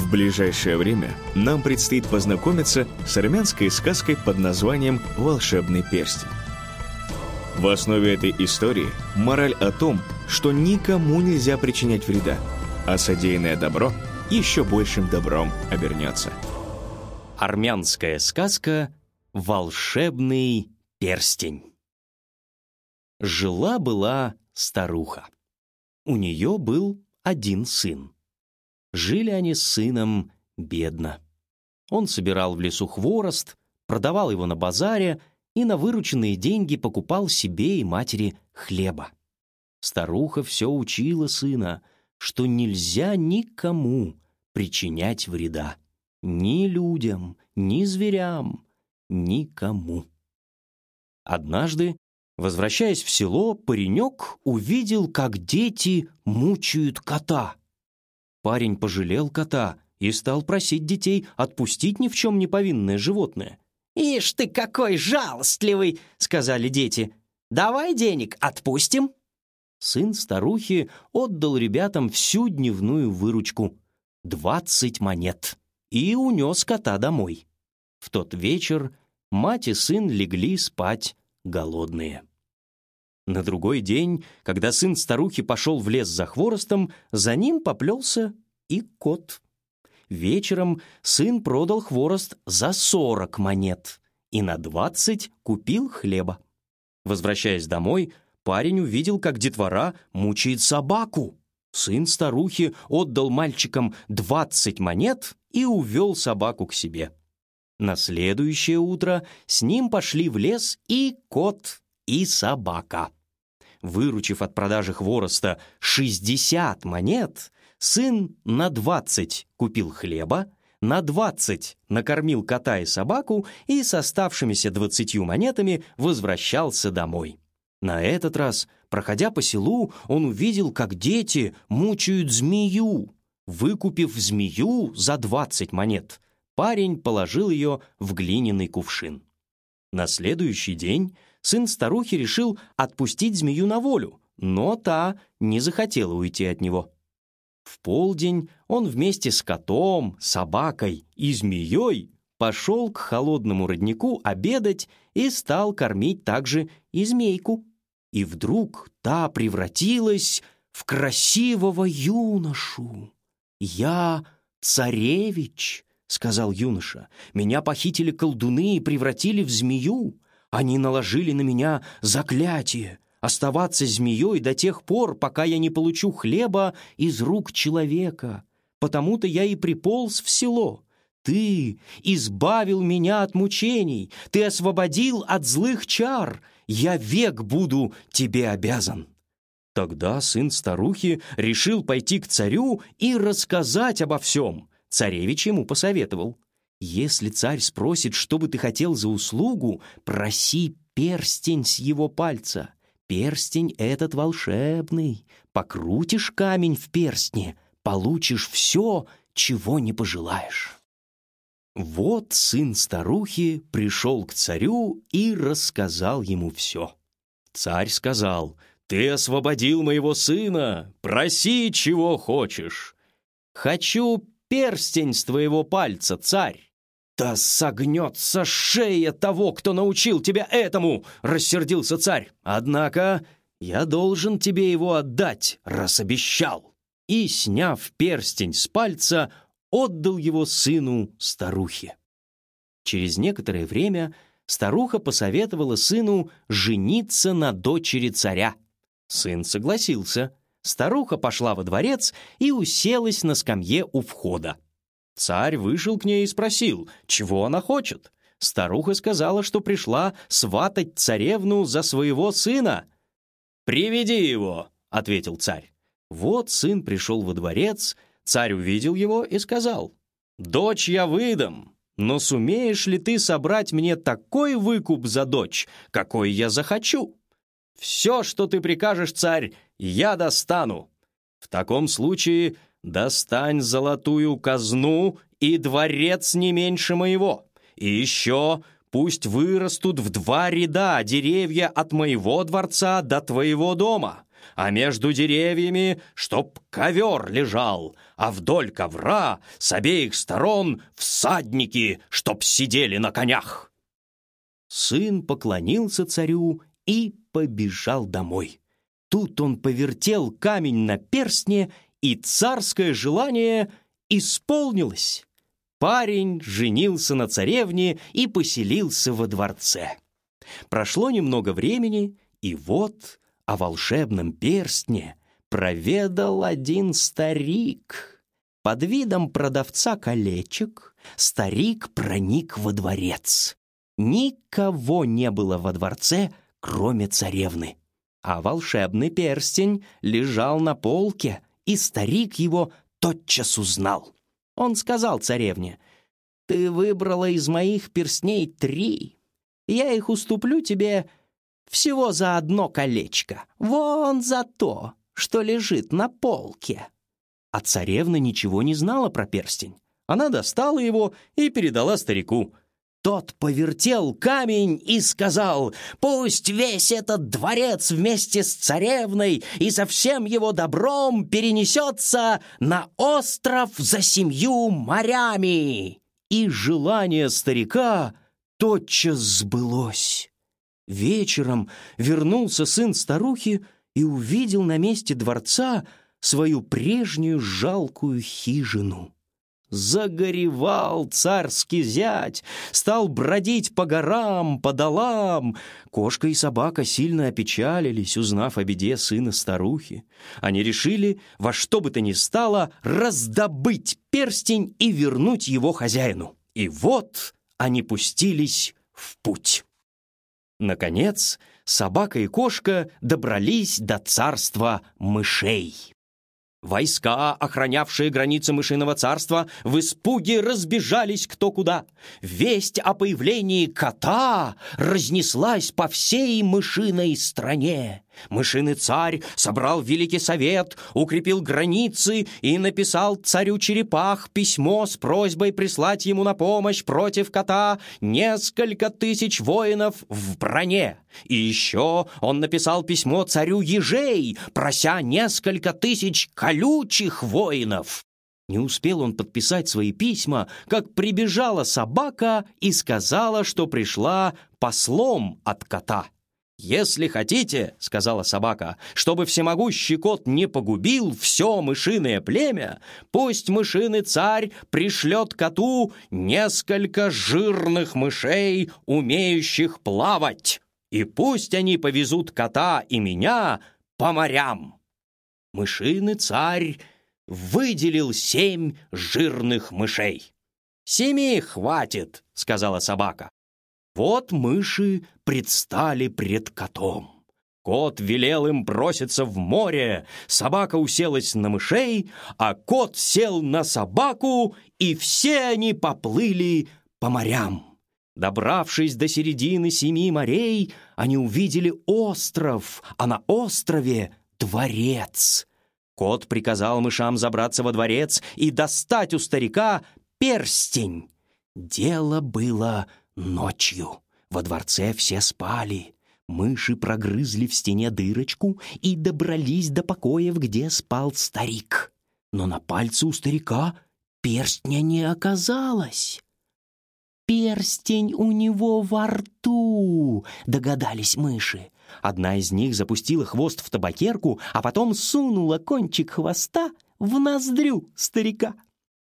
В ближайшее время нам предстоит познакомиться с армянской сказкой под названием «Волшебный перстень». В основе этой истории мораль о том, что никому нельзя причинять вреда, а содеянное добро еще большим добром обернется. Армянская сказка «Волшебный перстень». Жила-была старуха. У нее был один сын. Жили они с сыном бедно. Он собирал в лесу хворост, продавал его на базаре и на вырученные деньги покупал себе и матери хлеба. Старуха все учила сына, что нельзя никому причинять вреда. Ни людям, ни зверям, никому. Однажды, возвращаясь в село, паренек увидел, как дети мучают кота — Парень пожалел кота и стал просить детей отпустить ни в чем не повинное животное. «Ишь ты какой жалостливый!» — сказали дети. «Давай денег, отпустим!» Сын старухи отдал ребятам всю дневную выручку — двадцать монет — и унес кота домой. В тот вечер мать и сын легли спать голодные. На другой день, когда сын старухи пошел в лес за хворостом, за ним поплелся и кот. Вечером сын продал хворост за сорок монет и на двадцать купил хлеба. Возвращаясь домой, парень увидел, как детвора мучает собаку. Сын старухи отдал мальчикам двадцать монет и увел собаку к себе. На следующее утро с ним пошли в лес и кот, и собака. Выручив от продажи хвороста 60 монет, сын на 20 купил хлеба, на 20 накормил кота и собаку и с оставшимися 20 монетами возвращался домой. На этот раз, проходя по селу, он увидел, как дети мучают змею. Выкупив змею за 20 монет, парень положил ее в глиняный кувшин. На следующий день сын старухи решил отпустить змею на волю, но та не захотела уйти от него. В полдень он вместе с котом, собакой и змеей пошел к холодному роднику обедать и стал кормить также и змейку. И вдруг та превратилась в красивого юношу. «Я царевич», — сказал юноша, — «меня похитили колдуны и превратили в змею. Они наложили на меня заклятие оставаться змеей до тех пор, пока я не получу хлеба из рук человека. Потому-то я и приполз в село. Ты избавил меня от мучений, ты освободил от злых чар. Я век буду тебе обязан». Тогда сын старухи решил пойти к царю и рассказать обо всем. Царевич ему посоветовал. Если царь спросит, что бы ты хотел за услугу, проси перстень с его пальца. Перстень этот волшебный. Покрутишь камень в перстне, получишь все, чего не пожелаешь. Вот сын старухи пришел к царю и рассказал ему все. Царь сказал, «Ты освободил моего сына, проси, чего хочешь». «Хочу перстень с твоего пальца, царь». «Да согнется шея того, кто научил тебя этому!» — рассердился царь. «Однако я должен тебе его отдать, раз обещал». И, сняв перстень с пальца, отдал его сыну старухе. Через некоторое время старуха посоветовала сыну жениться на дочери царя. Сын согласился. Старуха пошла во дворец и уселась на скамье у входа. Царь вышел к ней и спросил, чего она хочет. Старуха сказала, что пришла сватать царевну за своего сына. «Приведи его», — ответил царь. Вот сын пришел во дворец, царь увидел его и сказал, «Дочь я выдам, но сумеешь ли ты собрать мне такой выкуп за дочь, какой я захочу? Все, что ты прикажешь, царь, я достану. В таком случае достань золотую казну и дворец не меньше моего. И еще пусть вырастут в два ряда деревья от моего дворца до твоего дома, а между деревьями, чтоб ковер лежал, а вдоль ковра с обеих сторон всадники, чтоб сидели на конях». Сын поклонился царю и побежал домой. Тут он повертел камень на перстне, и царское желание исполнилось. Парень женился на царевне и поселился во дворце. Прошло немного времени, и вот о волшебном перстне проведал один старик. Под видом продавца колечек старик проник во дворец. Никого не было во дворце, кроме царевны. А волшебный перстень лежал на полке, и старик его тотчас узнал. Он сказал царевне, «Ты выбрала из моих перстней три. Я их уступлю тебе всего за одно колечко. Вон за то, что лежит на полке». А царевна ничего не знала про перстень. Она достала его и передала старику. Тот повертел камень и сказал, «Пусть весь этот дворец вместе с царевной и со всем его добром перенесется на остров за семью морями». И желание старика тотчас сбылось. Вечером вернулся сын старухи и увидел на месте дворца свою прежнюю жалкую хижину. Загоревал царский зять, стал бродить по горам, по долам. Кошка и собака сильно опечалились, узнав о беде сына старухи. Они решили во что бы то ни стало раздобыть перстень и вернуть его хозяину. И вот они пустились в путь. Наконец, собака и кошка добрались до царства мышей. Войска, охранявшие границы мышиного царства, в испуге разбежались кто куда. Весть о появлении кота разнеслась по всей мышиной стране. Мышиный царь собрал Великий Совет, укрепил границы и написал царю черепах письмо с просьбой прислать ему на помощь против кота несколько тысяч воинов в броне. И еще он написал письмо царю ежей, прося несколько тысяч колючих воинов. Не успел он подписать свои письма, как прибежала собака и сказала, что пришла послом от кота. «Если хотите, — сказала собака, — чтобы всемогущий кот не погубил все мышиное племя, пусть мышиный царь пришлет коту несколько жирных мышей, умеющих плавать, и пусть они повезут кота и меня по морям». Мышиный царь выделил семь жирных мышей. «Семи хватит», — сказала собака. Вот мыши предстали пред котом. Кот велел им броситься в море, собака уселась на мышей, а кот сел на собаку, и все они поплыли по морям. Добравшись до середины семи морей, они увидели остров, а на острове — дворец. Кот приказал мышам забраться во дворец и достать у старика перстень. Дело было Ночью во дворце все спали. Мыши прогрызли в стене дырочку и добрались до покоев, где спал старик. Но на пальце у старика перстня не оказалось. «Перстень у него во рту!» — догадались мыши. Одна из них запустила хвост в табакерку, а потом сунула кончик хвоста в ноздрю старика.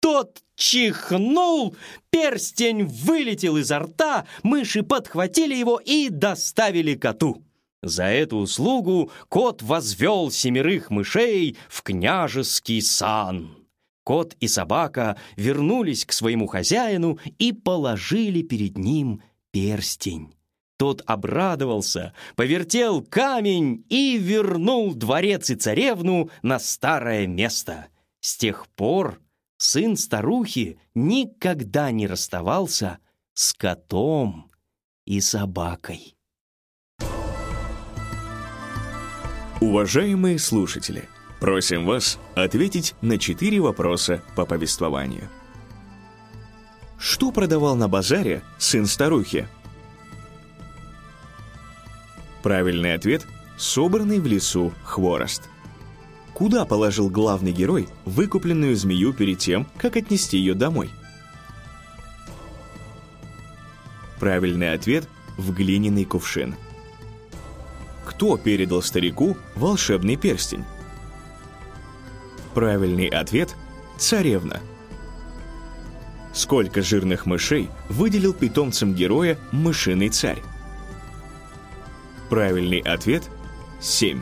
Тот чихнул, перстень вылетел изо рта, мыши подхватили его и доставили коту. За эту услугу кот возвел семерых мышей в княжеский сан. Кот и собака вернулись к своему хозяину и положили перед ним перстень. Тот обрадовался, повертел камень и вернул дворец и царевну на старое место. С тех пор сын старухи никогда не расставался с котом и собакой. Уважаемые слушатели! Просим вас ответить на четыре вопроса по повествованию. Что продавал на базаре сын старухи? Правильный ответ – собранный в лесу хворост. Куда положил главный герой выкупленную змею перед тем, как отнести ее домой? Правильный ответ – в глиняный кувшин. Кто передал старику волшебный перстень? Правильный ответ – царевна. Сколько жирных мышей выделил питомцам героя мышиный царь? Правильный ответ – 7.